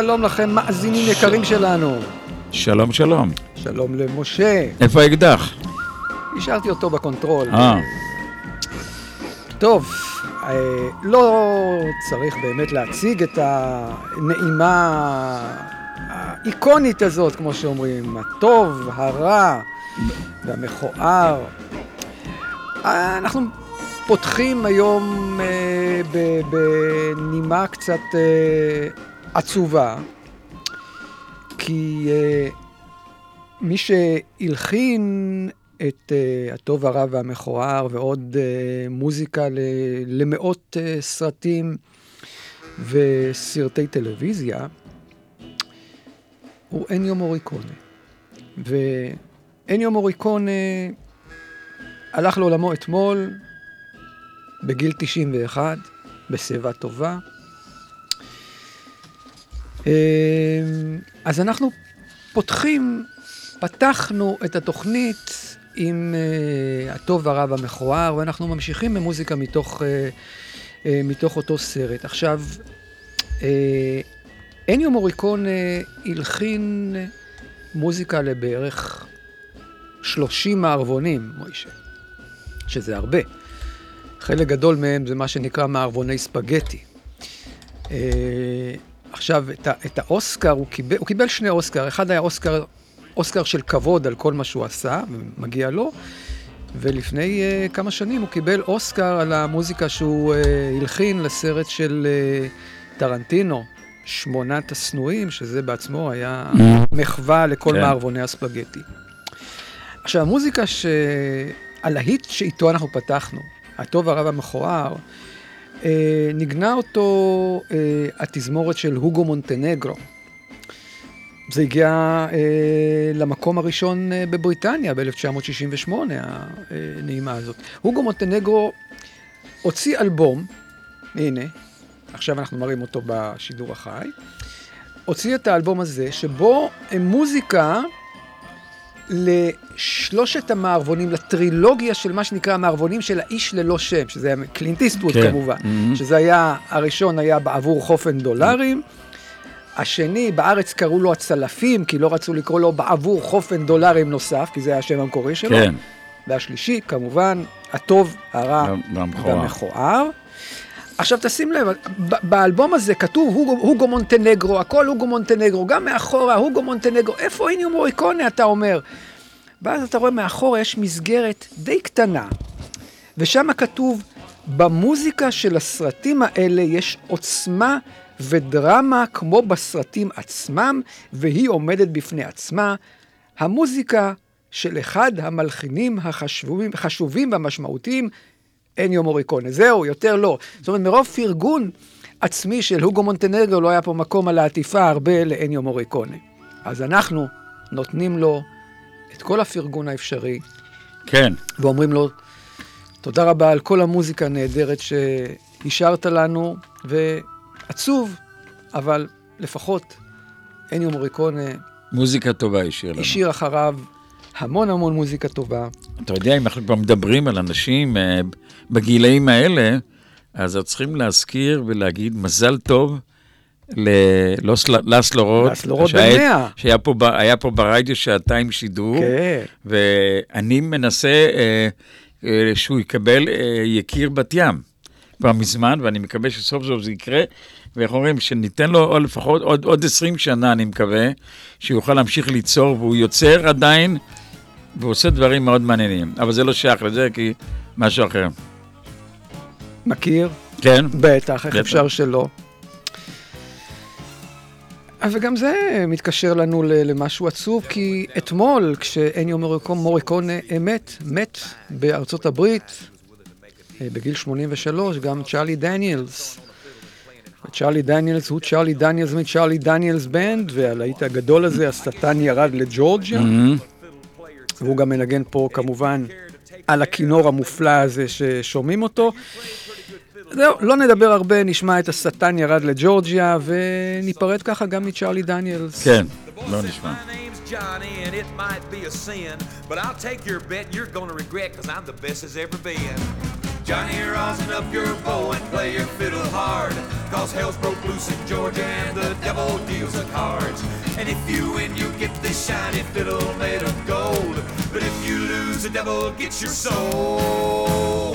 שלום לכם, מאזינים יקרים שלנו. שלום, שלום. שלום למשה. איפה האקדח? השארתי אותו בקונטרול. אה. טוב, אה, לא צריך באמת להציג את הנעימה האיקונית הזאת, כמו שאומרים, הטוב, הרע והמכוער. אה, אנחנו פותחים היום אה, בנימה קצת עצובה, כי מי שהלחין את uh, הטוב, הרע והמכוער ועוד uh, מוזיקה ל, למאות uh, סרטים וסרטי טלוויזיה, הוא אניו מוריקונה. ואניו מוריקונה הלך לעולמו אתמול, בגיל 91, בשיבה טובה. אז אנחנו פותחים, פתחנו את התוכנית עם uh, הטוב, הרע והמכוער, ואנחנו ממשיכים במוזיקה מתוך, uh, מתוך אותו סרט. עכשיו, אניו מוריקון הלחין מוזיקה לבערך 30 מערבונים, מוישה, שזה הרבה. חלק גדול מהם זה מה שנקרא מערבוני ספגטי. עכשיו, את, את האוסקר, הוא קיבל, הוא קיבל שני אוסקר, אחד היה אוסקר אוסקר של כבוד על כל מה שהוא עשה, ומגיע לו. ולפני uh, כמה שנים הוא קיבל אוסקר על המוזיקה שהוא uh, הלחין לסרט של uh, טרנטינו, שמונת השנואים, שזה בעצמו היה. מחווה לכל כן. מערבוני הספגטי. עכשיו, המוזיקה ש... הלהיט שאיתו אנחנו פתחנו, הטוב הרב המכוער, אה, נגנה אותו אה, התזמורת של הוגו מונטנגרו. זה הגיע אה, למקום הראשון אה, בבריטניה ב-1968, הנעימה הזאת. הוגו מונטנגרו הוציא אלבום, הנה, עכשיו אנחנו מראים אותו בשידור החי, הוציא את האלבום הזה, שבו מוזיקה לשלושת המערבונים, לטרילוגיה של מה שנקרא המערבונים של האיש ללא שם, שזה היה קלינט איסטווד כן. כמובן, Mhm. שזה היה, הראשון היה בעבור חופן דולרים, השני, בארץ קראו לו הצלפים, כי לא רצו לקרוא לו בעבור חופן דולרים נוסף, כי זה היה השם המקורי שלו. כן. והשלישי, כמובן, הטוב, הרע והמכוער. עכשיו תשים לב, באלבום הזה כתוב הוגו, מונטנגרו, הכל הוגו מונטנגרו, גם מאחורה, הוגו מונטנגרו, איפה איניו מוריקונה, אתה אומר? ואז אתה רואה מאחורה יש מסגרת די קטנה, ושם כתוב, במוזיקה של הסרטים האלה יש עוצמה ודרמה כמו בסרטים עצמם, והיא עומדת בפני עצמה. המוזיקה של אחד המלחינים החשובים והמשמעותיים, אניו מוריקונה. זהו, יותר לא. זאת אומרת, מרוב פרגון עצמי של הוגו מונטנגרו לא היה פה מקום על העטיפה הרבה לאניו מוריקונה. אז אנחנו נותנים לו את כל הפרגון האפשרי, כן. ואומרים לו, תודה רבה על כל המוזיקה הנהדרת שהשארת לנו, ועצוב, אבל לפחות אניו מוריקונה מוזיקה טובה השאיר לנו. השאיר אחריו המון המון מוזיקה טובה. אתה יודע, אם אנחנו כבר מדברים על אנשים אה, בגילאים האלה, אז צריכים להזכיר ולהגיד מזל טוב. לסלו רוט שהיה- בן 100. שהיה פה, היה פה ברדיו שעתיים שידור. כן. ואני מנסה אה, אה, שהוא יקבל אה, יקיר בת ים כבר מזמן, ואני מקווה שסוף סוף זה יקרה. ואיך אומרים, שניתן לו עוד לפחות עוד, עוד 20 שנה, אני מקווה, שהוא יוכל להמשיך ליצור, והוא יוצר עדיין, והוא עושה דברים מאוד מעניינים. אבל זה לא שייך לזה, כי משהו אחר. מכיר? כן? בטח, איך בטח. אפשר שלא. אה, וגם זה מתקשר לנו למשהו עצוב, כי אתמול, כשאניו מוריקונה מת, מת בארצות הברית, אה, בגיל 83, גם צ'ארלי דניאלס. צ'ארלי דניאלס הוא צ'ארלי דניאלס מצ'ארלי דניאלס בנד, והלהיט הגדול הזה, השטן ירד לג'ורג'יה. Mhm. והוא גם מנגן פה כמובן על הכינור המופלא הזה ששומעים אותו. זהו, לא נדבר הרבה, נשמע את השטן ירד לג'ורג'יה, וניפרד ככה גם מצ'ארלי דניאלס. כן, לא נשמע. Johnny, and it might be a sin, but I'll take your bet you're gonna regret, cause I'm the best as ever been. Johnny, rosin up your bow and play your fiddle hard, cause hell's broke loose in Georgia and the devil deals the cards. And if you win, you get this shiny fiddle made of gold, but if you lose, the devil gets your soul.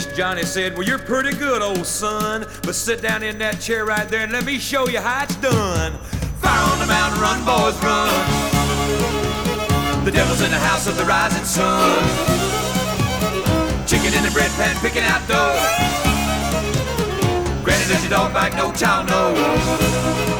Finished, Johnny said, Well, you're pretty good, old son. But sit down in that chair right there and let me show you how it's done. Fire on the mountain, run, boys, run. The devil's in the house of the rising sun. Chicken in the bread pan, picking out dough. Granny, does your dog bite? No child knows.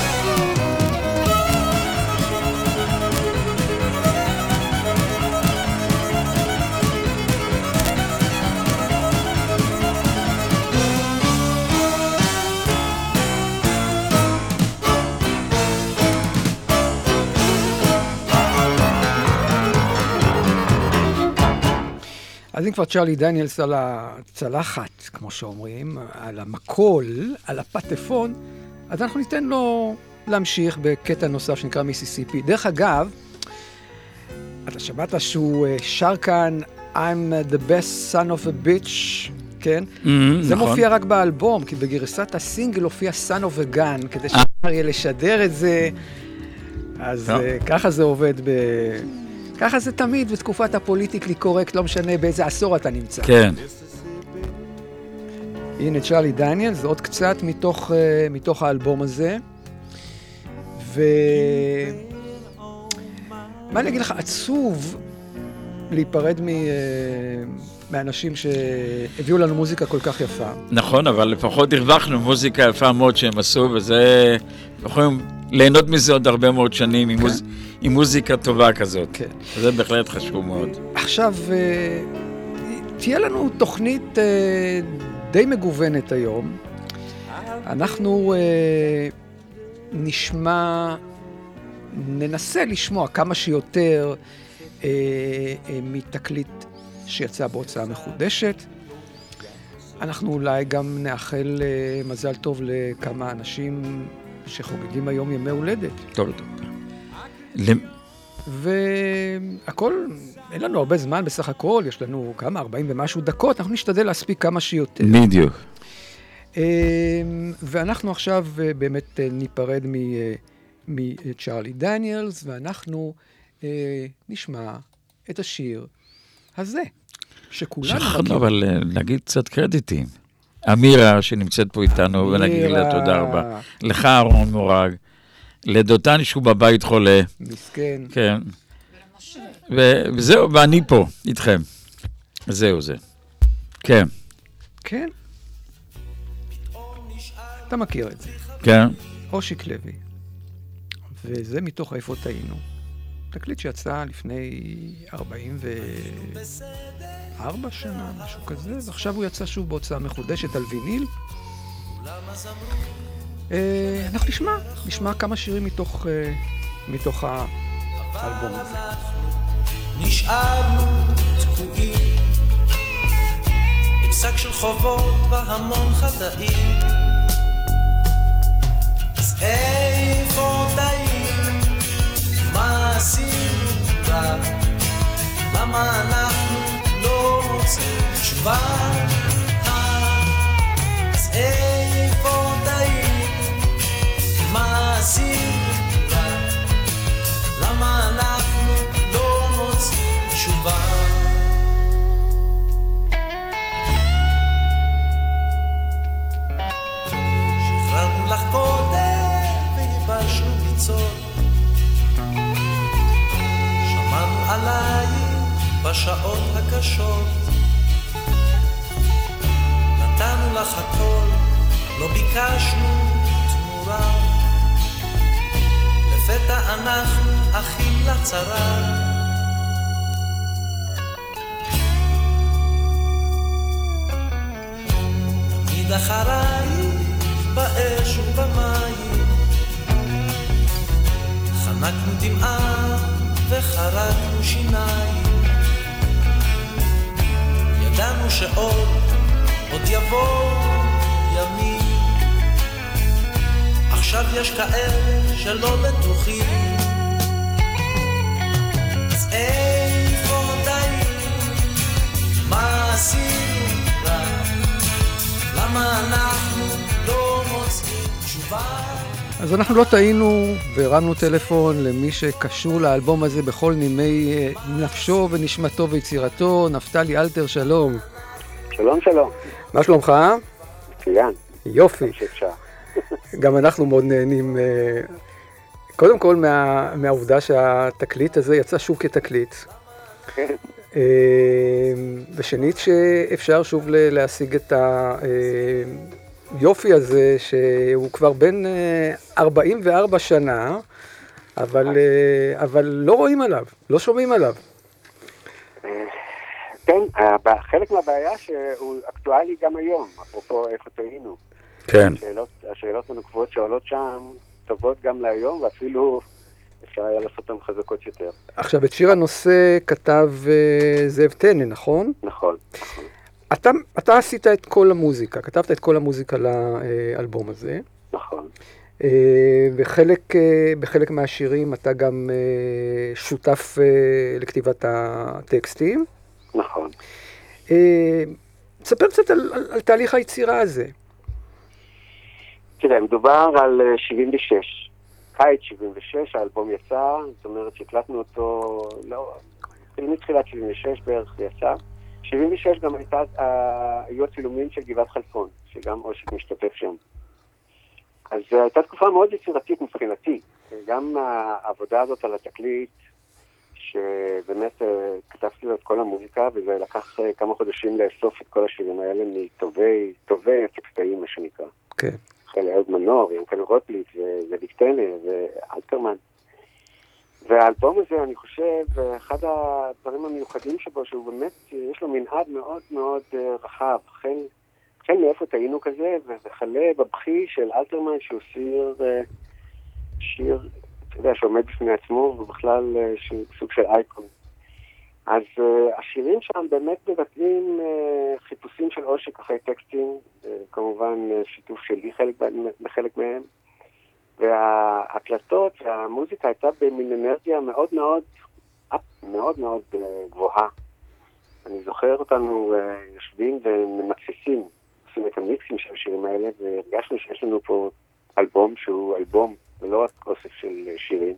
אם כבר צ'רלי דניאלס על הצלחת, כמו שאומרים, על המקול, על הפטפון, אז אנחנו ניתן לו להמשיך בקטע נוסף שנקרא מיסיסיפי. דרך אגב, אתה שמעת שהוא אה, שר כאן I'm the best son of a bitch, כן? Mm, זה נכון. מופיע רק באלבום, כי בגרסת הסינגל הופיע son of a gun, כדי שאפשר יהיה לשדר את זה. אז. אה, ככה זה עובד ב... ככה זה תמיד בתקופת הפוליטיקלי קורקט, לא משנה באיזה עשור אתה נמצא. כן. הנה צ'רלי דניאל, זה עוד קצת מתוך, אה, מתוך האלבום הזה. ו... מה אני אגיד לך, עצוב להיפרד מ... אה, מאנשים שהביאו לנו מוזיקה כל כך יפה. נכון, אבל לפחות הרווחנו מוזיקה יפה מאוד שהם עשו, וזה... יכולים ליהנות מזה עוד הרבה מאוד שנים עם, מוז... עם מוזיקה טובה כזאת. כן. זה בהחלט חשוב מאוד. עכשיו, אה, תהיה לנו תוכנית אה, די מגוונת היום. אנחנו אה, נשמע, ננסה לשמוע כמה שיותר מתקליט שיצא בהוצאה מחודשת. אנחנו אולי גם נאחל מזל טוב לכמה אנשים שחוגגים היום ימי הולדת. טוב, טוב. למ- והכל, אין לנו הרבה זמן בסך הכל, יש לנו כמה, 40 ומשהו דקות, אנחנו נשתדל להספיק כמה שיותר. בדיוק. אמ, ואנחנו עכשיו אה, באמת אה, ניפרד מ- אה, מצ'ארלי דניאלס, ואנחנו נשמע את השיר הזה, שכולנו שכחנו אבל להגיד קצת קרדיטים. אמירה שנמצאת פה איתנו, ונגיד לה. תודה רבה. לך אהרון מורג, לדותן שהוא בבית חולה, מסכן. כן. וזהו, ואני פה, איתכם. זהו זה. כן, כן. אתה מכיר את זה. כן. אושיק לוי. וזה מתוך איפה טעינו. תקליט שיצא לפני 44 שנה, משהו כזה, ועכשיו הוא יצא שוב בהוצאה מחודשת על ויניל. אה, אנחנו נשמע, נשמע כמה שירים מתוך, אה, מתוך האלבום הזה. נשארנו תקועים עם שק של חובות והמון חטאים אז איפה טעים? מה עשינו רע? למה אנחנו לא מוצאים תשובה? אז איפה רע? למה אנחנו לא מוצאים תשובה? שחררנו לך קודם וייבשנו ביצות שמענו עלייך בשעות הקשות נתנו לך הכל, לא ביקשנו תמורה אנחנו אחים לצרה. תמיד אחרייך באש ובמים, חנקנו דמעה וחרקנו שיניים. ידענו שעוד, עוד יבואו ימים. עכשיו יש כאלה שלא בטוחים אז איפה טעים? מה עשינו רע? למה אנחנו לא מוצאים תשובה? אז אנחנו לא טעינו והרמנו טלפון למי שקשור לאלבום הזה בכל נימי אה, נפשו ונשמתו ויצירתו, נפתלי אלתר, שלום. שלום שלום, מה שלומך? מצוין, יופי. גם אנחנו מאוד נהנים, אה, קודם כל מה, מהעובדה שהתקליט הזה יצא שוב כתקליט. כן. אה, ושנית שאפשר שוב להשיג את היופי הזה, שהוא כבר בן אה, 44 שנה, אבל, אה, אבל לא רואים עליו, לא שומעים עליו. כן, חלק מהבעיה שהוא אקטואלי גם היום, אפרופו איפה טעינו. כן. השאלות, השאלות הנוקבות שעולות שם טובות גם להיום, ואפילו אפשר היה לעשות אותן חזקות יותר. עכשיו, את שיר הנושא כתב אה, זאב טנא, נכון? נכון, נכון. אתה, אתה עשית את כל המוזיקה, כתבת את כל המוזיקה לאלבום הזה. נכון. אה, וחלק, אה, בחלק מהשירים אתה גם אה, שותף אה, לכתיבת הטקסטים. נכון. אה, תספר קצת על, על, על תהליך היצירה הזה. תראה, מדובר על אה, 76. קיץ 76, האלבום יצא, זאת אומרת שהקלטנו אותו, לא, מתחילת 76 בערך יצא. 76 גם הייתה, אה, היו הצילומים של גבעת חלפון, שגם אושיק משתתף שם. אז זו הייתה תקופה מאוד יצירתית מבחינתי. גם העבודה הזאת על התקליט, שבאמת אה, כתבתי לו את כל המוזיקה, וזה לקח אה, כמה חודשים לאסוף את כל השירים האלה מטובי, טובי הטקסטאים, מה שנקרא. כן. של אהוד מנור, ינקל רוטבליט וזאביק טנא ואלתרמן. והאלבום הזה, אני חושב, אחד הדברים המיוחדים שבו, שהוא באמת, יש לו מנעד מאוד מאוד אה, רחב. החל, החל מאיפה טעינו כזה, וכלה בבכי של אלתרמן, שהוא שיר, אה, שיר, אתה יודע, שעומד בפני עצמו, ובכלל אה, שהוא סוג של אייקון. אז uh, השירים שם באמת מבטאים uh, חיפושים של עושק אחרי טקסטים, uh, כמובן uh, שיתוף שלי חלק, בחלק מהם, וההקלטות והמוזיקה הייתה במין אנרגיה מאוד מאוד, מאוד מאוד uh, גבוהה. אני זוכר אותנו uh, יושבים וממצסים, עושים את המיקסים של השירים האלה, והרגשנו שיש לנו פה אלבום שהוא אלבום, ולא רק אוסף של שירים.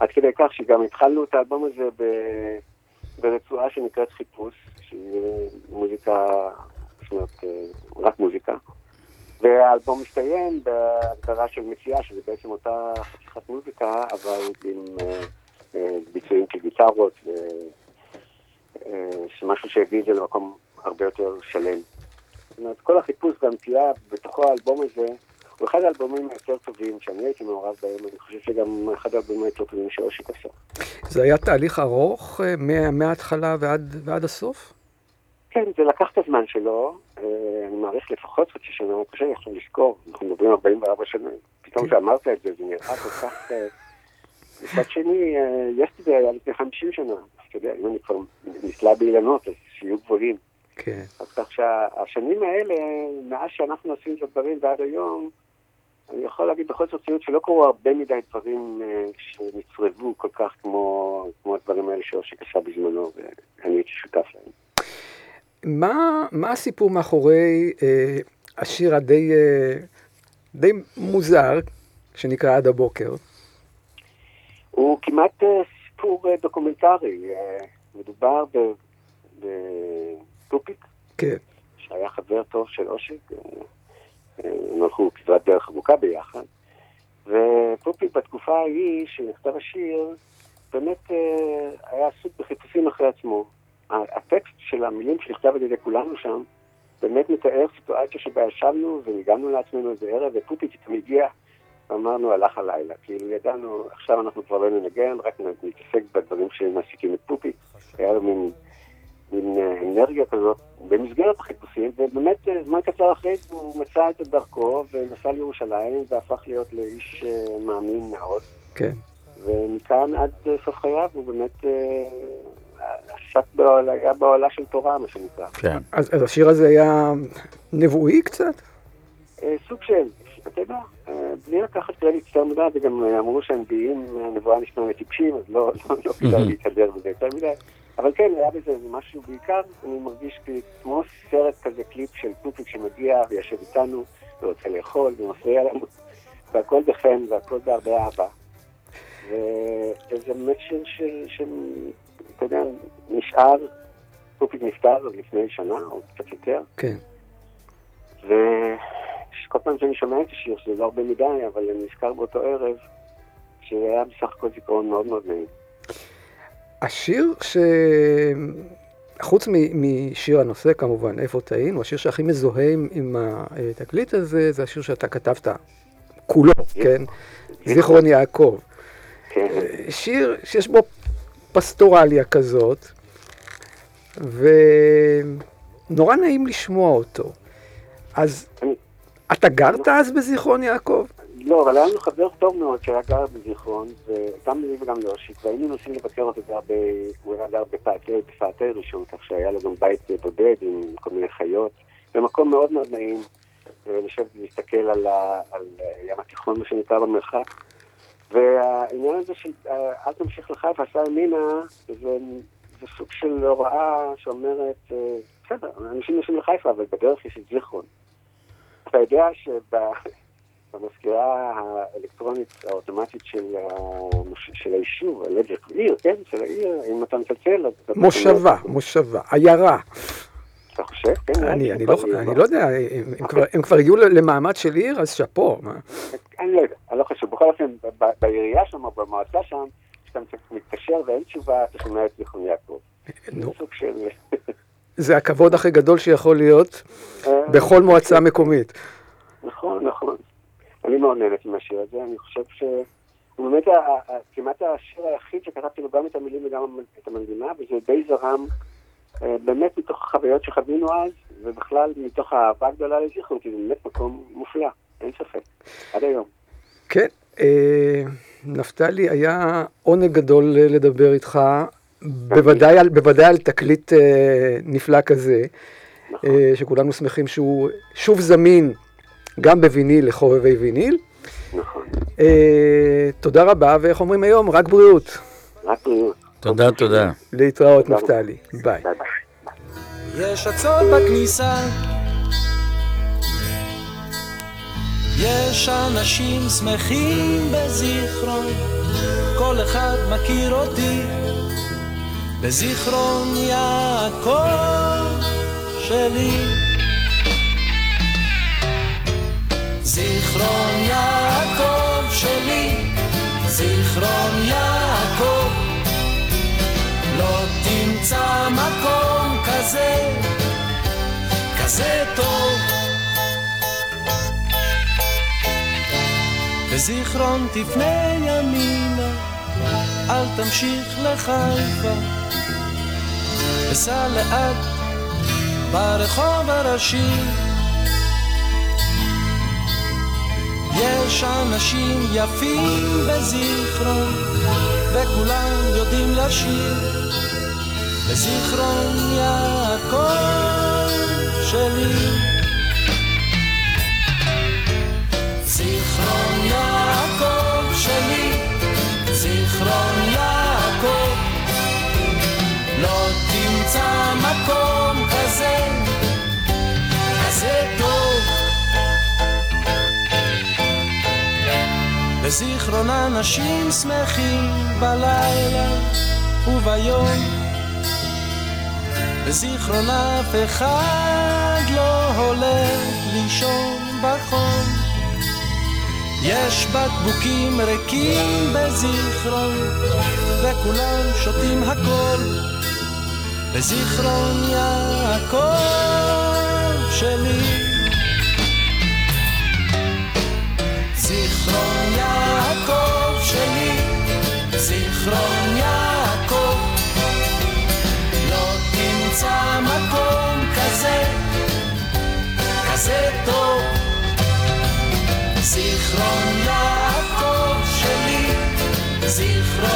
עד כדי כך שגם התחלנו את האלבום הזה ב... ברצועה שנקראת חיפוש, שהיא מוזיקה, זאת אומרת, רק מוזיקה. והאלבום מסתיים בהגדרה של מציאה, שזה בעצם אותה חתיכת מוזיקה, אבל עם uh, uh, ביצועים כגיטרות, שמשהו שהביא את זה למקום הרבה יותר שלם. זאת אומרת, כל החיפוש והמציאה בתוכו האלבום הזה, הוא אחד האלבומים היותר טובים שאני הייתי מעורב בהם, אני חושב שגם אחד האלבומים היותר טובים שאושיק עשה. זה היה תהליך ארוך אה, מה, מההתחלה ועד, ועד הסוף? כן, זה לקח את הזמן שלו, אה, אני מעריך לפחות חצי שנה, קשה לי עכשיו לזכור, אנחנו מדברים 44 שנה, פתאום כשאמרת את זה, זה נראה כל כך... אה, מצד שני, יסטרדי היה לפני 50 שנה, אתה יודע, אם אני כבר נסלה באילנות, אז שיהיו גבוהים. כן. אז כך שהשנים האלה, מאז שאנחנו עושים את הדברים ועד היום, אני יכול להגיד בכל זאת ציוד שלא קרו הרבה מדי דברים אה, שנצרבו כל כך כמו, כמו הדברים האלה שאושיק עשה בזמנו, ואני הייתי שותף להם. מה, מה הסיפור מאחורי אה, השיר הדי אה, די מוזר, שנקרא עד הבוקר? הוא כמעט אה, סיפור אה, דוקומנטרי. אה, מדובר בפופיק, כן. שהיה חבר טוב של אושיק. אה, הם הלכו כברת דרך ארוכה ביחד. ופופיק בתקופה ההיא שנכתב השיר, באמת אה, היה עסוק בחיפושים אחרי עצמו. הטקסט של המילים שנכתב על ידי כולנו שם, באמת מתאר סיטואציה שבה ישבנו וניגענו לעצמנו איזה ערב, ופופיק פתאום הגיע ואמרנו, הלך הלילה. כאילו ידענו, עכשיו אנחנו כבר לא ננגן, רק נתעסק בדברים שמעסיקים את פופיק. היה לו מין... מין אנרגיה כזאת במסגרת החיפושים, ובאמת זמן קצר אחרי זה הוא מצא את דרכו ונסע לירושלים והפך להיות לאיש מאמין מאוד. כן. ומכאן עד סוף חייו הוא באמת עסק בעולה, היה בעולה של תורה, מה שנקרא. כן. אז, אז השיר הזה היה נבואי קצת? סוג של, אתה יודע, בלי לקחת קרדיט יותר מדי, וגם אמרו שהנביאים, הנבואה ניתנה לטיפשים, אז לא, לא, לא כדאי להתהדר בזה יותר מדי. אבל כן, היה בזה משהו בעיקר, אני מרגיש כמו סרט כזה, קליפ של פופיק שמגיע ויושב איתנו ורוצה לאכול ומפריע לנו. והכל בחן והכל בהרבה אהבה. וזה באמת שיר ש... אתה יודע, נשאר, פופיק נפטר לפני שנה או קצת יותר. כן. וכל פעם שאני שומע את השיר, שזה לא הרבה מדי, אבל אני נזכר באותו ערב, שהיה בסך הכל זיכרון מאוד מאוד נעים. השיר ש... חוץ משיר הנושא כמובן, איפה טעינו, השיר שהכי מזוהה עם, עם התקליט הזה, זה השיר שאתה כתבת כולו, כן? זיכרון יעקב. כן. שיר שיש בו פסטורליה כזאת, ונורא נעים לשמוע אותו. אז אתה גרת אז בזיכרון יעקב? לא, אבל היה לנו חבר טוב מאוד שהיה גר בזיכרון, וגם לי וגם לאושיק, והיינו נוסעים לבקר אותו גר ב... הוא היה גר בפאתי ראשון, כך שהיה לו גם בית בודד עם כל מיני חיות, במקום מאוד מאוד נעים, לשבת ולהסתכל על. על ים התיכון, מה שנקרא במרחק. והעניין הזה של אל תמשיך לחיפה, עשה ימינה, זה, זה סוג של הוראה שאומרת, בסדר, אנשים נוסעים לחיפה, אבל בדרך יש את זיכרון. אתה יודע שב... במזכירה האלקטרונית האוטומטית של, של היישוב, הלג'ק עיר, כן, של העיר, אם אתה מצלצל, מושבה, מושבה, עיירה. אתה חושב? כן. אני, אני, לא, אני לא יודע, הם, כבר, הם כבר הגיעו למעמד של עיר, אז שאפו. אני לא יודע, אני לא חושב. בכל אופן, בעירייה שם, במועצה שם, כשאתה מתקשר ואין תשובה, אתה שומע את זיכרון יעקב. נו. זה הכבוד הכי גדול שיכול להיות בכל מועצה מקומית. נכון, נכון. אני מאוד נהנית עם השיר הזה, אני חושב שהוא באמת כמעט השיר היחיד שכתבתי לו גם את המילים וגם את המנגינה, וזה די זרם באמת מתוך החוויות שחווינו אז, ובכלל מתוך האהבה הגדולה לזיכרון, כי זה באמת מקום מופלא, אין ספק, עד היום. כן, אה, נפתלי, היה עונג גדול לדבר איתך, בוודאי על, בוודאי על תקליט אה, נפלא כזה, נכון. אה, שכולנו שמחים שהוא שוב זמין גם בוויניל לחובבי ויניל. נכון. אה, תודה רבה, ואיך אומרים היום? רק בריאות. רק בריאות. תודה, תודה. להתראות. נפתלי. ביי. יש עצות בכניסה יש אנשים שמחים בזיכרון כל אחד מכיר אותי בזיכרון יעקב שלי זיכרון יעקב שלי זיכרון יעקב לא תמצא מקום כזה, כזה טוב. בזיכרון תפנה ימינה, אל תמשיך לחיפה. וסע לאט ברחוב הראשי. יש אנשים יפים בזיכרון, וכולם יודעים לשיר. בזיכרון יעקב שלי. זיכרון יעקב שלי, זיכרון יעקב. לא תמצא מקום כזה, בזיכרון אנשים שמחים בלילה וביום. בזיכרון אף אחד לא הולך לישון בחום. יש בקבוקים ריקים בזיכרון, וכולם שותים הכל. בזיכרון יעקב שלי. זיכרון שלי, זיכרון יעקב. לא תמצא מקום כזה, כזה טוב. זיכרון יעקב שלי, זיכרון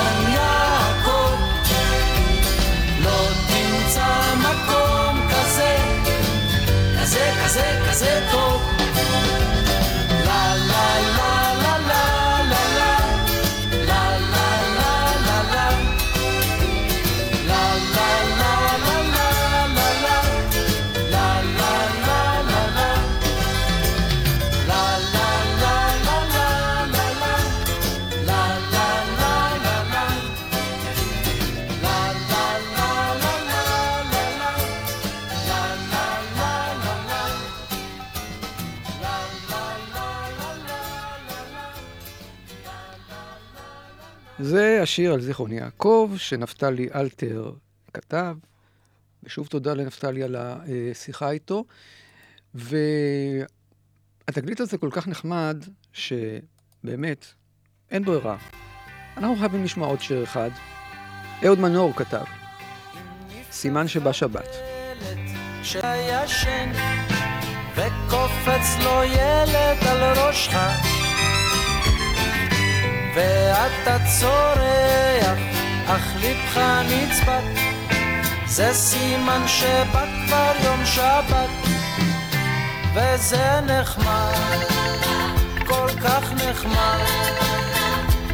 זה השיר על זיכרון יעקב, שנפתלי אלתר כתב, ושוב תודה לנפתלי על השיחה איתו. והתגלית הזה כל כך נחמד, שבאמת, אין ברירה. אנחנו חייבים לשמוע עוד שיר אחד. אהוד מנור כתב, סימן שבא שבת. שישן וקופץ לו ילד על ראשך ואתה צורח אך ליבך נצפת. זה סימן שבא כבר יום שבת וזה נחמד כל כך נחמד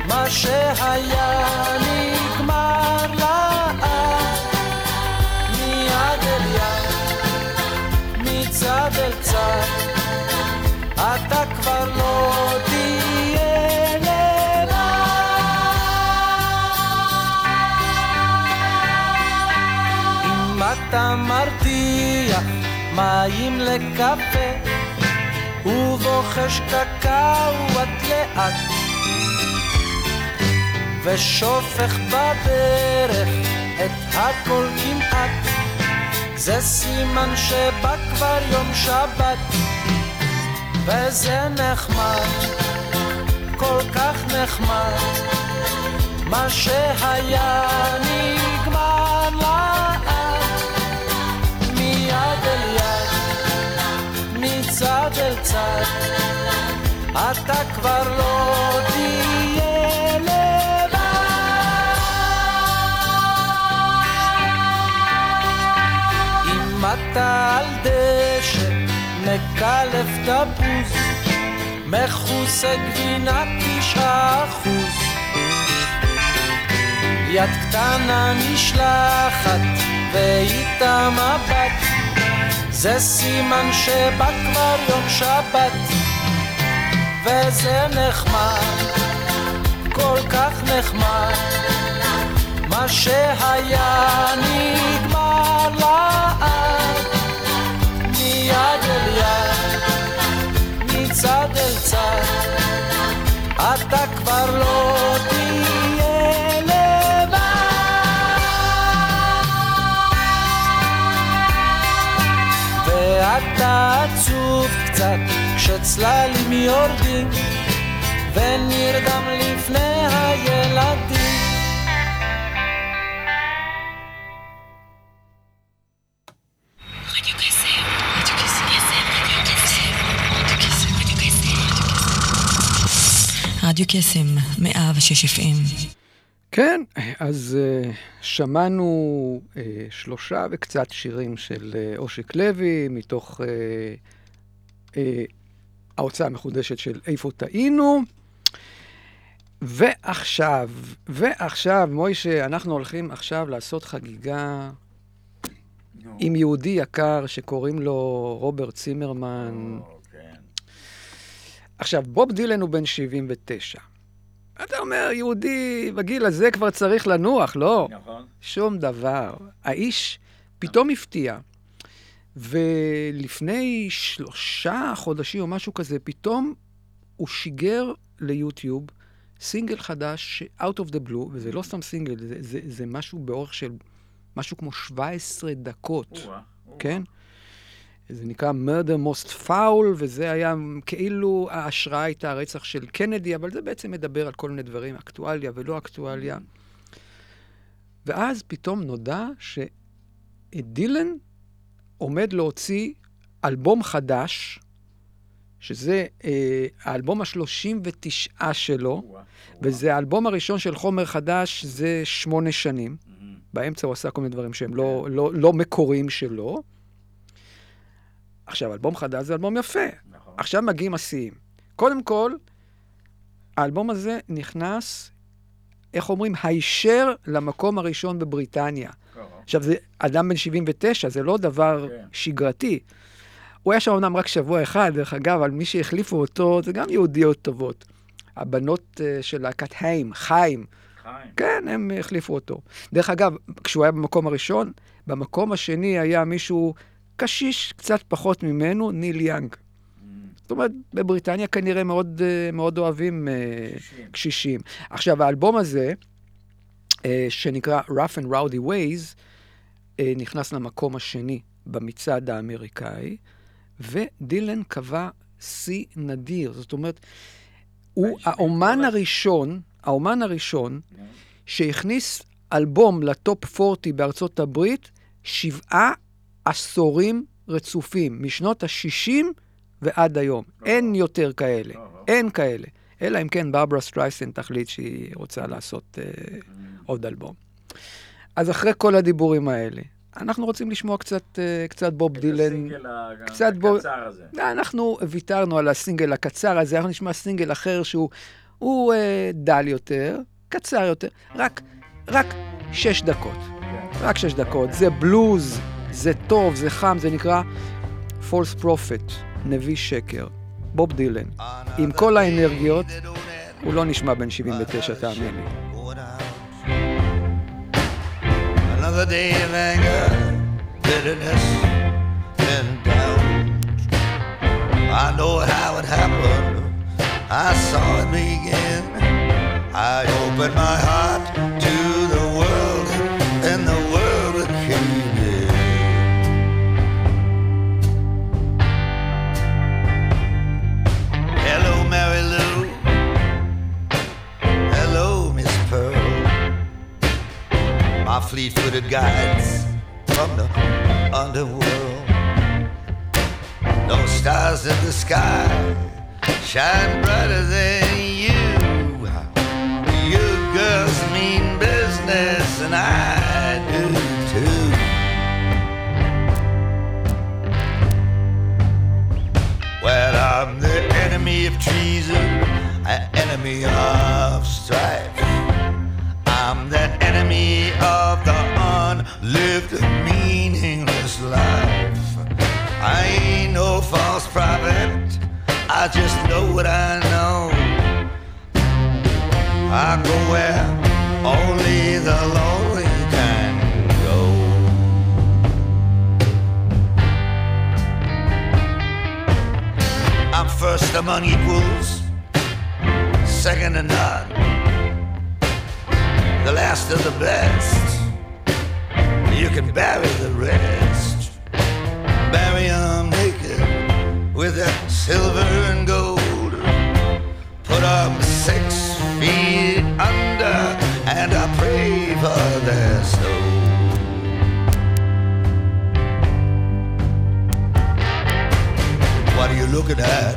מה שהיה נגמר מרתיח מים לקפה ובוחש קקאו את לאט ושופך בדרך את הכל כמעט. זה סימן שבא כבר יום שבת וזה נחמד, כל כך נחמד מה שהיה נגמר אתה כבר לא תהיה לבד. אם אתה על דשא מקלף תפוז מכוסה גבינה תשעה אחוז. יד קטנה נשלחת ואיתה מבט זה סימן שבא כבר יום שבת וזה נחמד, כל כך נחמד. מה שהיה נגמר לאט מיד אל יד, מצד אל צד. אתה כבר לא תהיה לבד. ואתה עצוב קצת כשצללים יורדים ונרדם לפני הילדים רדיו קסם, 106 FM. כן, אז uh, שמענו uh, שלושה וקצת שירים של uh, אושיק לוי, מתוך uh, uh, ההוצאה המחודשת של איפה טעינו. ועכשיו, ועכשיו, מוישה, אנחנו הולכים עכשיו לעשות חגיגה עם יהודי יקר שקוראים לו רוברט צימרמן. כן. עכשיו, בוב דילן הוא בן 79. אתה אומר, יהודי בגיל הזה כבר צריך לנוח, לא. נכון. שום דבר. האיש פתאום הפתיע. ולפני שלושה חודשים או משהו כזה, פתאום הוא שיגר ליוטיוב סינגל חדש, Out of the Blue, וזה לא סתם סינגל, זה, זה, זה משהו באורך של משהו כמו 17 דקות, או-אה, או-אה. כן? זה נקרא Murder Most Foul, וזה היה כאילו, ההשראה הייתה הרצח של קנדי, אבל זה בעצם מדבר על כל מיני דברים, אקטואליה ולא אקטואליה. ואז פתאום נודע שדילן עומד להוציא אלבום חדש, שזה אה, האלבום ה-39 שלו, או-אה. וזה האלבום הראשון של חומר חדש זה שמונה שנים. מהמם. באמצע הוא עשה כל מיני דברים שהם לא, לא, לא מקוריים שלו. עכשיו, אלבום חדש זה אלבום יפה. נכון. עכשיו מגיעים השיאים. קודם כל, האלבום הזה נכנס, איך אומרים, הישר למקום הראשון בבריטניה. עכשיו, זה אדם בן 79, זה לא דבר כן. שגרתי. הוא היה שם אומנם רק שבוע אחד, דרך אגב, אבל מי שהחליפו אותו, זה גם יהודיות טובות. הבנות uh, של להקת היים, חיים, חיים. כן, הם החליפו אותו. דרך אגב, כשהוא היה במקום הראשון, במקום השני היה מישהו קשיש קצת פחות ממנו, ניל יאנג. זאת אומרת, בבריטניה כנראה מאוד, אה, מאוד אוהבים אה, קשישים. עכשיו, האלבום הזה, אה, שנקרא Rough and Rowdy Ways, נכנס למקום השני במצעד האמריקאי, ודילן קבע שיא נדיר. זאת אומרת, הוא האומן הראשון, האומן הראשון, שהכניס אלבום לטופ 40 בארצות הברית, שבעה עשורים רצופים, משנות ה-60 ועד היום. אין יותר כאלה, אין כאלה. אלא אם כן ברברה סטרייסן תחליט שהיא רוצה לעשות אה, עוד אלבום. אז אחרי כל הדיבורים האלה, אנחנו רוצים לשמוע קצת, אה, קצת בוב דילן. קצת בוב... הזה. אנחנו ויתרנו על הסינגל הקצר הזה, אנחנו נשמע סינגל אחר שהוא הוא, אה, דל יותר, קצר יותר, רק, רק שש דקות. רק שש דקות. זה בלוז, זה טוב, זה חם, זה נקרא false prophet, נביא שקר. בוב דילן. עם כל האנרגיות, הוא לא נשמע בן 79, תאמין לי. Another day of anger, bitterness, and. I know how it happened. I saw it begin. I opened my heart fleet-footed guides from the underworld. No stars in the sky shine brighter than you. You girls mean business, and I do too. Well, I'm the enemy of treason, an enemy of strife. I'm the enemy of the unlived, meaningless life. I ain't no false prophet, I just know what I know. I go where only the lonely can go. I'm first among equals, second to none the last of the best. You can bury the rest. Bury 'em naked with that silver and gold. Put 'em six feet under, and I pray for their soul. What are you looking at?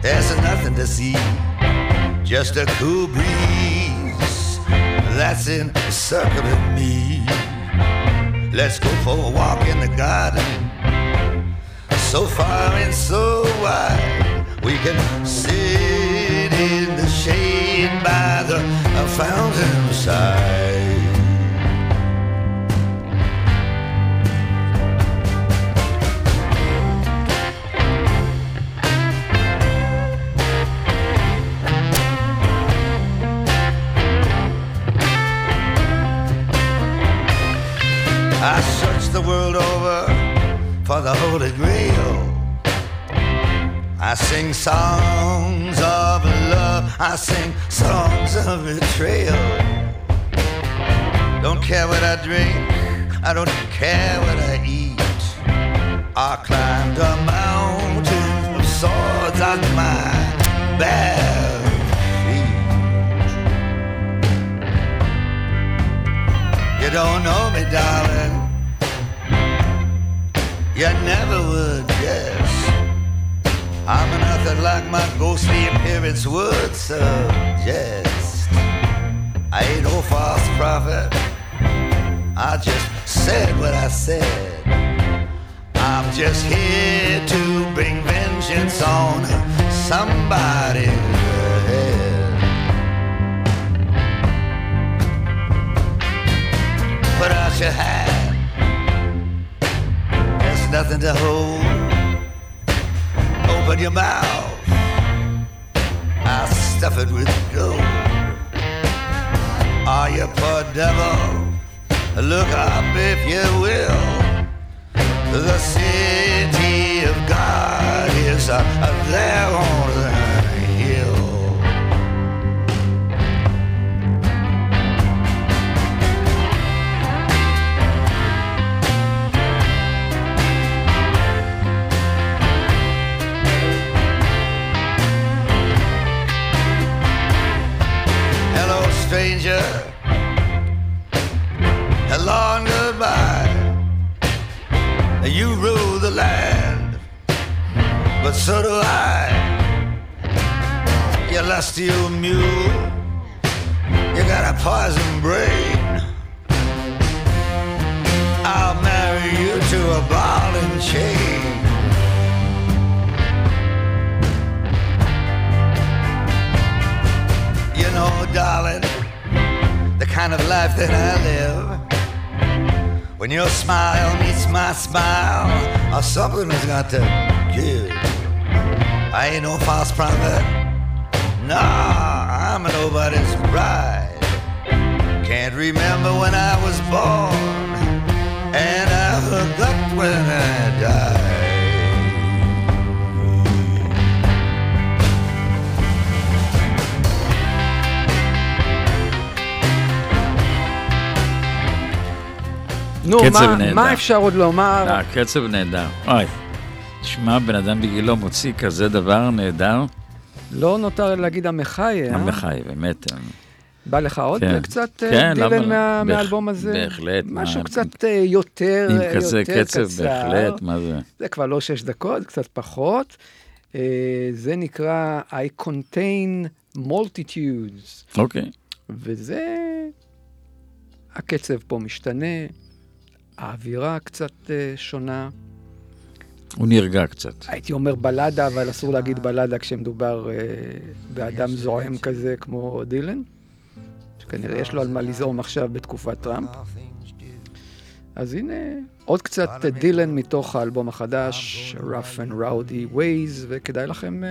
There's nothing to see, just a cool breeze that's encircling me. Let's go for a walk in the garden. So far and so wide, we can sit in the shade by the fountain side. I searched the world over for the Holy Grail. I sing songs of love, I sing songs of betrayal. Don't care what I drink, I don't care what I eat. I climbed a mountain of swords on my bare don't know me, darling. You never would guess. I'm nothing like my ghostly appearance would suggest. I ain't no false prophet. I just said what I said. I'm just here to bring vengeance on somebody's Out your hand. There's nothing to hold. Open your mouth. I'll stuff it with gold. Are you poor devil? Look up if you will. The city of God is uh, long goodbye. You rule the land, but so do I. You lusty old mule, you got a poison brain. I'll marry you to a ball and chain. You know, darling, the kind of life that I live when your smile meets my smile, or something has got to give. I ain't no false prophet. Nah, I'm nobody's bride. Can't remember when I was born, and I forgot when I died. נו, קצב מה- נהדר. מה אפשר עוד לומר? לא, קצב נהדר. אוי, תשמע, בן אדם בגילו מוציא כזה דבר נהדר. לא נותר להגיד המחי, אה? המחי, באמת. בא לך עוד כן. קצת אה, כן, דילן לא? מה- מהאלבום הזה? בהחלט, משהו מה- קצת אה, יותר עם אה, כזה קצב, קצר. בהחלט, מה זה? זה כבר לא שש דקות, קצת פחות. זה נקרא I contain multitudes, אוקיי. וזה... הקצב פה משתנה, האווירה קצת אה, שונה. הוא נרגע קצת. הייתי אומר בלדה, אבל אסור להגיד בלדה כשמדובר אה, באדם זועם כזה כמו דילן, שכנראה יש לו על מה לזעום עכשיו בתקופת טראמפ. אז הנה, עוד קצת דילן מתוך האלבום החדש, Rough and Rowdy Ways, וכדאי לכם אה,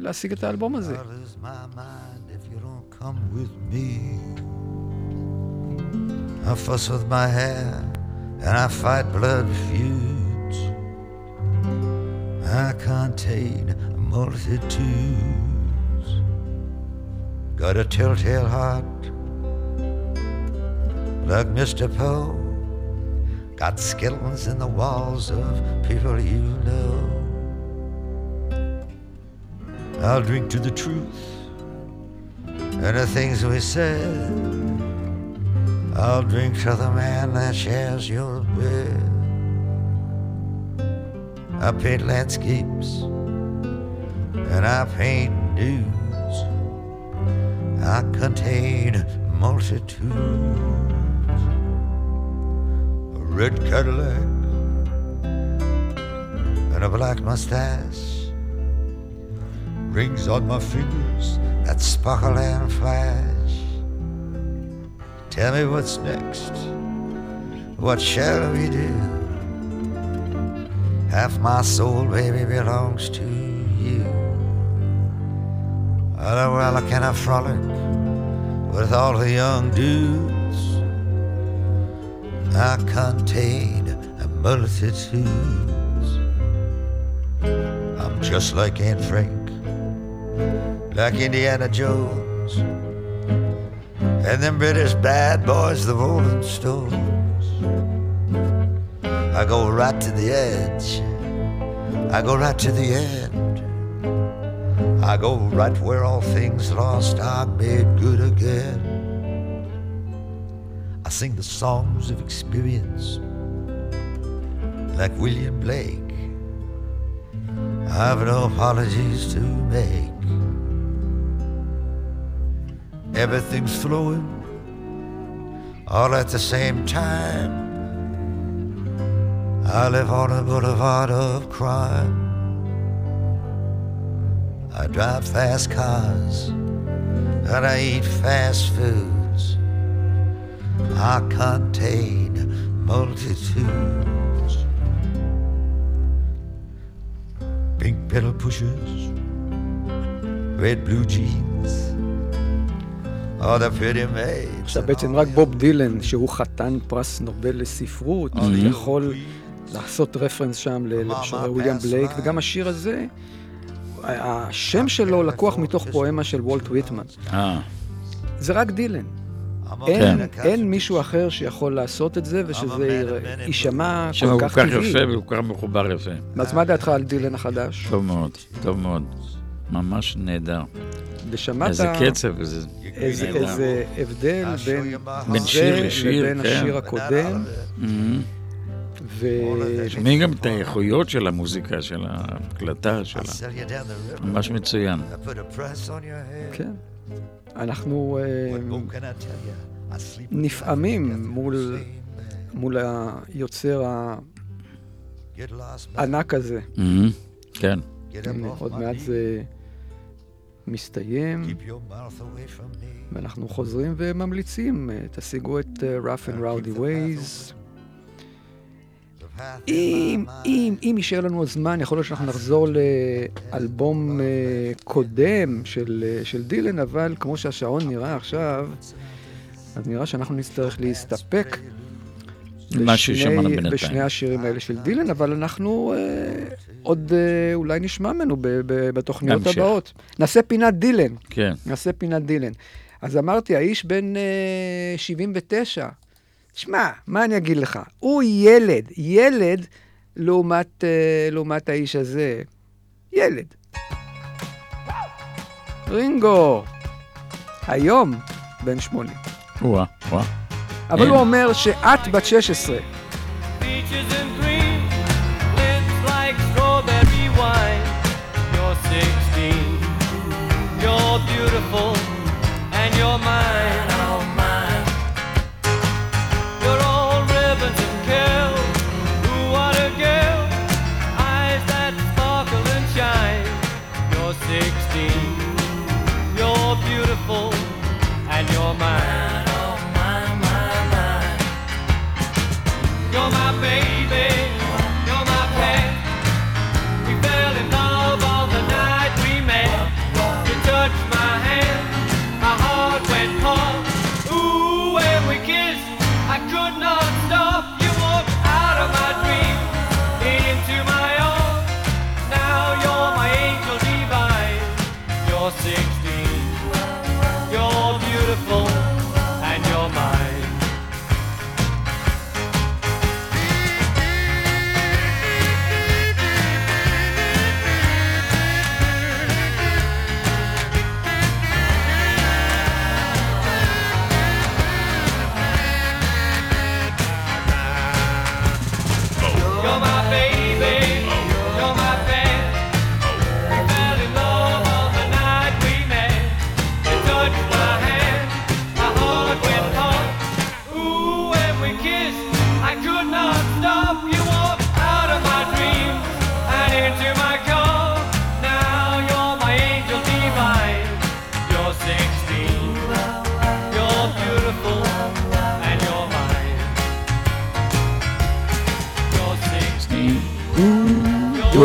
להשיג את האלבום הזה. I fuss with my hair and I fight blood feuds. I contain multitudes. Got a telltale heart like Mr. Poe. Got skeletons in the walls of people you know. I'll drink to the truth and the things we said. I'll drink to the man that shares your bed. I paint landscapes and I paint dudes. I contain multitudes. A red Cadillac and a black mustache. Rings on my fingers that sparkle and flash. Tell me what's next. What shall we do? Half my soul, baby, belongs to you. Well, oh, can I frolic with all the young dudes? I contain a multitudes. I'm just like Aunt Frank, like Indiana Jones, and them British bad boys, the Rolling Stones. I go right to the edge. I go right to the end. I go right where all things lost are made good again. I sing the songs of experience like William Blake. I've no apologies to make. Everything's flowing all at the same time. I live on a boulevard of crime. I drive fast cars and I eat fast foods. I contain multitudes. Pink pedal pushers, red blue jeans, עכשיו בעצם רק בוב דילן, שהוא חתן פרס נובל לספרות, יכול לעשות רפרנס שם למשורר וויליאם בלייק, וגם השיר הזה, השם שלו לקוח מתוך פואמה של וולט ויטמן. אה, זה רק דילן. אין, מישהו אחר שיכול לעשות את זה, ושזה יישמע כל כך כל כך טבעי. יפה והוא כל כך מחובר יפה. אז מה דעתך על דילן החדש? טוב מאוד, טוב מאוד. ממש נהדר. ושמעת איזה קצב, איזה... איזה, הבדל בין בין זה שיר לשיר, לבין כן. השיר הקודם, Mhm. ו... שומעים גם את האיכויות של המוזיקה, של ההקלטה, של ה... Sell you down the river. ממש מצוין. כן. אנחנו אה, נפעמים מול, מול היוצר הענק הזה. מהמם. כן. עוד מעט. זה מסתיים. ואנחנו חוזרים וממליצים, אה, תשיגו את אה, Rough and Rowdy Ways. אם. אם, אם יישאר לנו עוד זמן, יכול להיות שאנחנו נחזור לאלבום אה, קודם של, של דילן, אבל כמו שהשעון נראה עכשיו, אז נראה שאנחנו נצטרך להסתפק מה ששמענו בשני, בינתיים. בשני השירים האלה של דילן, אבל אנחנו אה, עוד אה, אולי נשמע ממנו ב, ב, בתוכניות בהמשך. הבאות. נעשה פינת דילן, כן. נעשה פינת דילן. אז אמרתי, האיש בן אה, 79, שמע, מה אני אגיד לך? הוא ילד, ילד לעומת, אה, לעומת האיש הזה. ילד. רינגו, היום בן 80. וואה, וואה. אבל כן. הוא אומר שאת בת 16. Peaches and cream, lips like strawberry wine. You're 16, you're beautiful, and you're oh mine.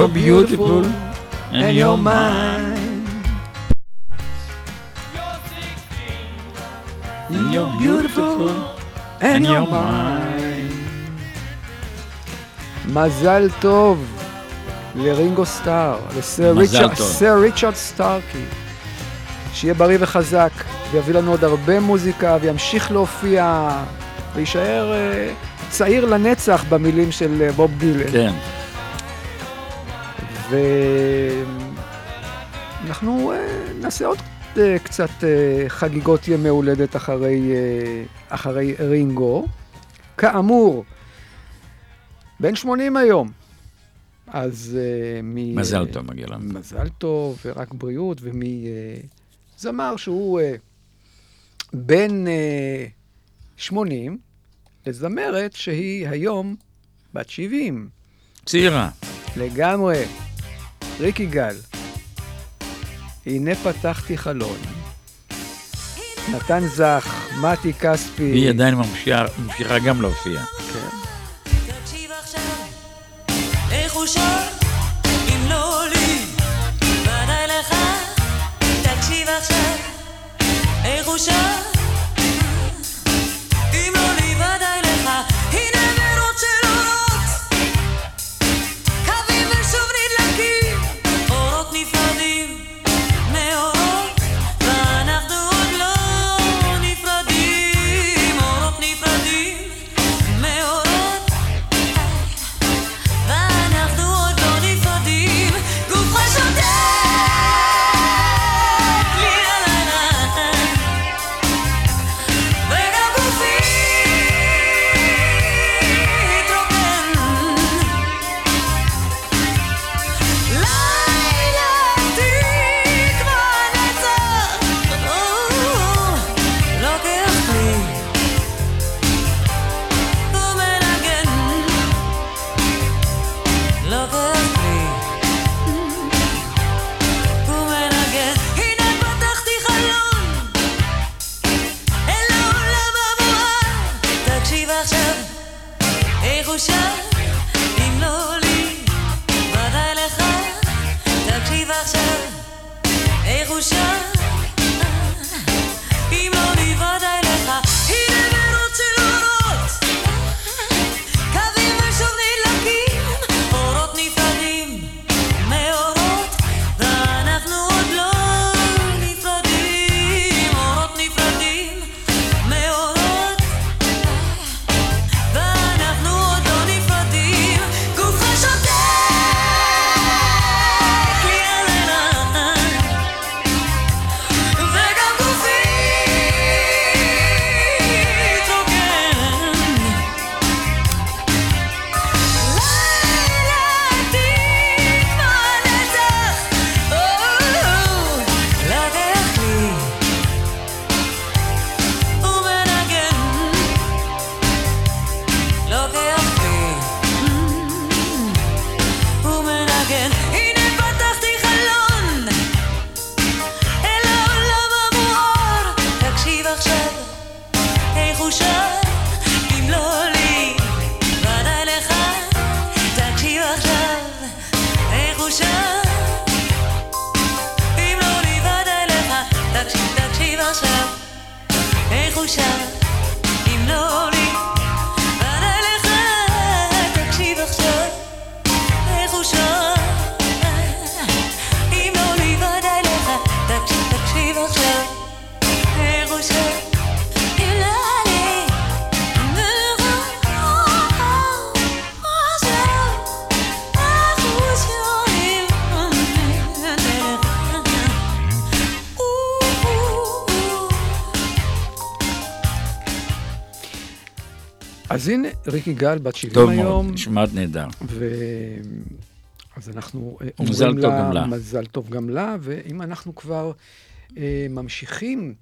You're beautiful and you're mine. You're beautiful and you're mine. מזל טוב לרינגו סטאר, לסר ריצ'רד, סטארקי. שיהיה בריא וחזק, ויביא לנו עוד הרבה מוזיקה, וימשיך להופיע, ויישאר אה, צעיר לנצח במילים של אה, בוב דילן. כן. ואנחנו אה, נעשה עוד אה, קצת אה, חגיגות ימי הולדת אחרי, אחרי רינגו. כאמור, בן 80 היום. אז אה, מ... מזל טוב מגיע לנו. מזל טוב, ורק בריאות, ומזמר שהוא אה, בן אה, 80 לזמרת שהיא היום בת 70. צעירה. לגמרי. ריק יגאל. הנה פתחתי חלון. נתן זך, מתי כספי. היא עדיין ממשיכה ממשיכה גם להופיע. כן. תקשיב עכשיו, איך הוא שר, ריקי גל, בת 70 טוב היום. מאוד, נשמעת נהדר. ו... אז אנחנו אה, אומרים טוב לה, גם לה. מזל טוב גם לה, ואם אנחנו כבר אה, ממשיכים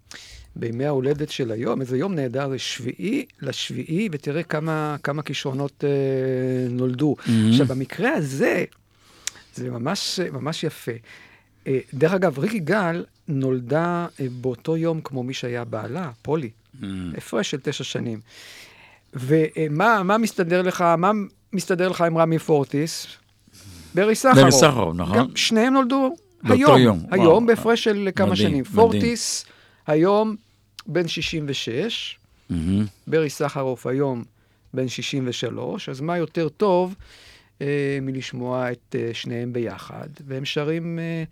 בימי ההולדת של היום, איזה יום נהדר, זה שביעי לשביעי, ותראה כמה, כמה כישרונות אה, נולדו. Mhm. עכשיו, במקרה הזה, זה ממש, ממש יפה. אה, דרך אגב, ריקי גל נולדה אה, באותו יום כמו מי שהיה בעלה, פולי. Mm. הפרש של תשע שנים. ומה מה מסתדר לך, מה מסתדר לך עם רמי פורטיס? ברי סחרוף. ברי סחרוף, נכון. גם שניהם נולדו היום. יום, היום, וואו. בהפרש של כמה מדהים, שנים. מדהים. פורטיס היום בן 66, מהמם. ברי סחרוף היום בן 63, אז מה יותר טוב אה, מלשמוע את אה, שניהם ביחד, והם שרים אה,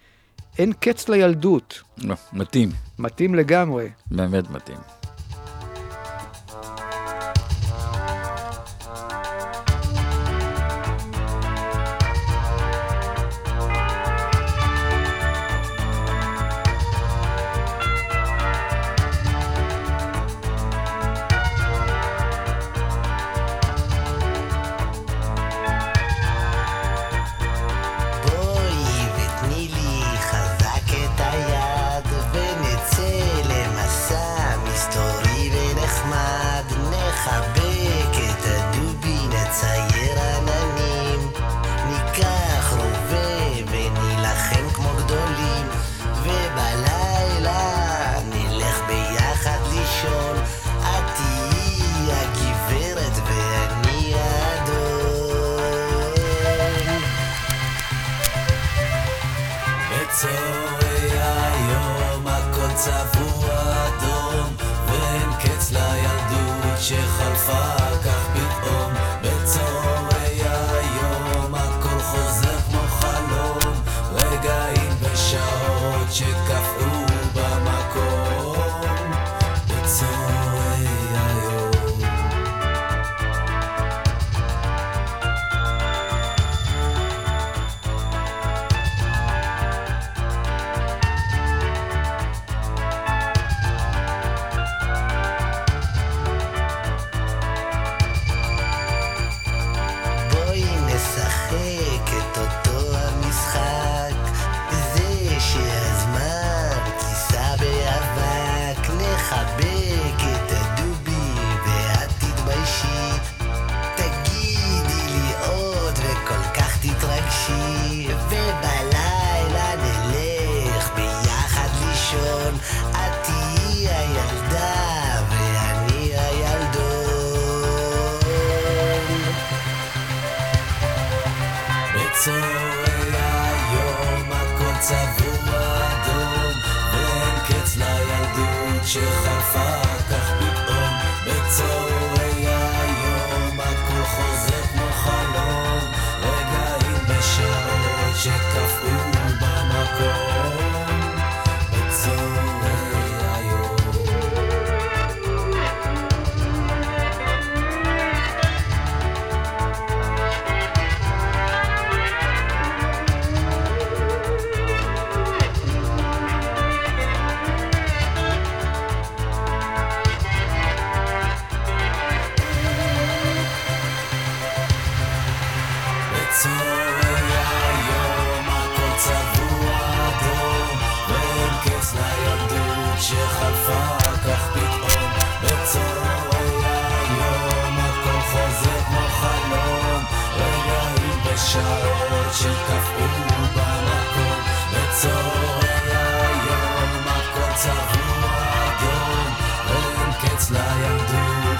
אין קץ לילדות. לא, מתאים, מתאים לגמרי. באמת מתאים.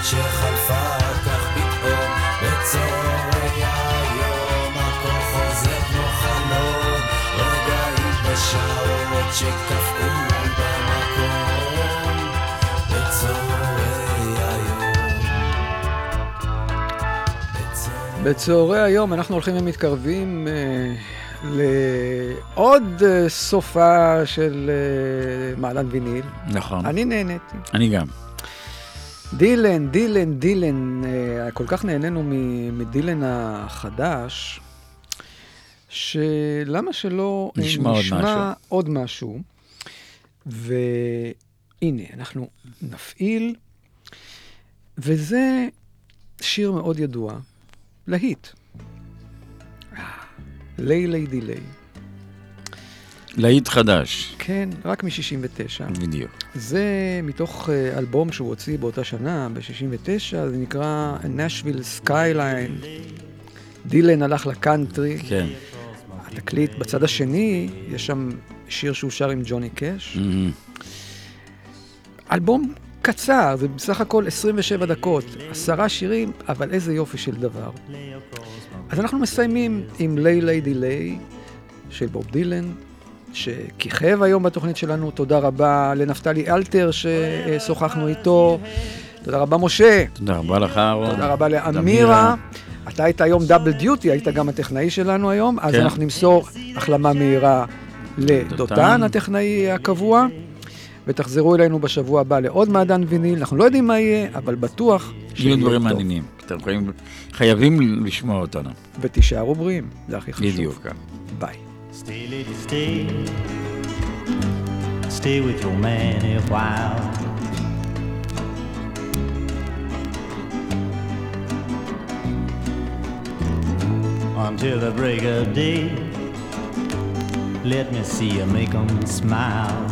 לילדות שחלפה כך פתאום בצהרי היום הכל חוזר כמו חלום רגעים בשעות שקפאו במקום בצהרי היום בצהרי היום אנחנו הולכים ומתקרבים אה, לעוד אה, סופה של אה, מעלן ויניל. נכון. אני נהניתי. אני גם. דילן, דילן, דילן, אה, כל כך נהנינו מדילן החדש, שלמה שלא אה, נשמע עוד נשמע משהו. עוד משהו. והנה, אנחנו נפעיל, וזה שיר מאוד ידוע, להיט. לילי דיליי. להיט חדש. כן, רק מ-69. בדיוק. זה מתוך אה, אלבום שהוא הוציא באותה שנה, ב-69, זה נקרא Nashville Skyline. דילן הלך לקאנטרי. כן. התקליט בצד השני, יש שם שיר שהוא שר עם ג'וני קאש. מהמם. אלבום קצר, זה בסך הכל 27 דקות, עשרה שירים, אבל איזה יופי של דבר. אז אנחנו מסיימים עם לילי דיליי של בוב דילן, שכיכב היום בתוכנית שלנו. תודה רבה לנפתלי אלתר ששוחחנו איתו. תודה רבה, משה. תודה רבה לך, אהרון. תודה רבה לאמירה. אתה היית היום דאבל דיוטי, היית גם הטכנאי שלנו היום, אז כן. אנחנו נמסור החלמה מהירה לדותן, דותן. הטכנאי הקבוע, ותחזרו אלינו בשבוע הבא לעוד מעדן ויניל. אנחנו לא יודעים מה יהיה, אבל בטוח יהיו דברים טוב. מעניינים. אתם חייבים לשמוע אותנו. ותישארו בריאים, זה הכי חשוב. בדיוק. Stay, lady, stay. Stay with your man a while. Until the break of day, let me see you make 'em smile.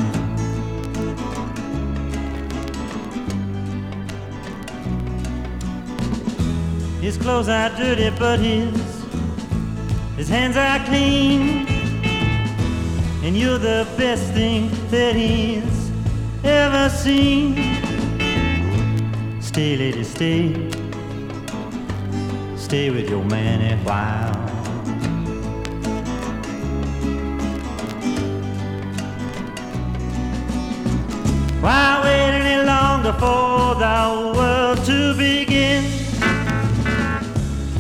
His clothes are dirty, but his his hands are clean. And you're the best thing that he's ever seen. Stay, lady, stay. Stay with your man a while. Why wait any longer for the world to begin?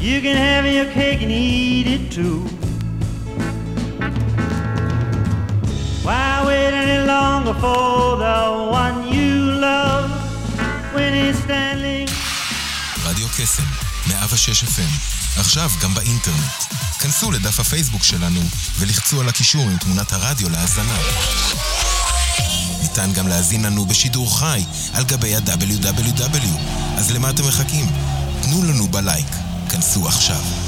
You can have your cake and eat it too. Why wait any longer for the one you love when he's standing? רדיו קסם, 106 FM, עכשיו גם באינטרנט. כנסו לדף הפייסבוק שלנו ולחצו על הקישור עם תמונת הרדיו להאזנה. ניתן גם להאזין לנו בשידור חי על גבי ה-WW. אז למה אתם מחכים? תנו לנו בלייק. כנסו עכשיו.